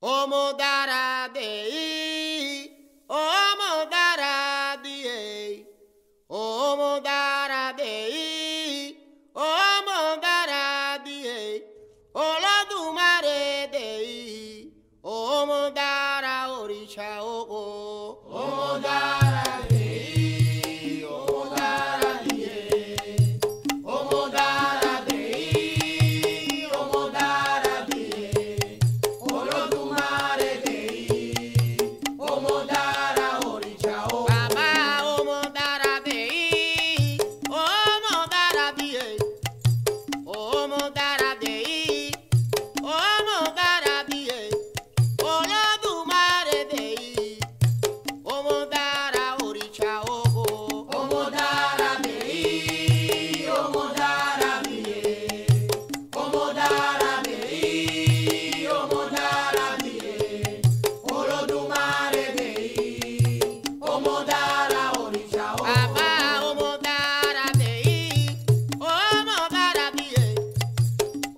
O omodaradiei, omodaradei, omodaradiei, olá do maredei, omodara orixá, o omodara.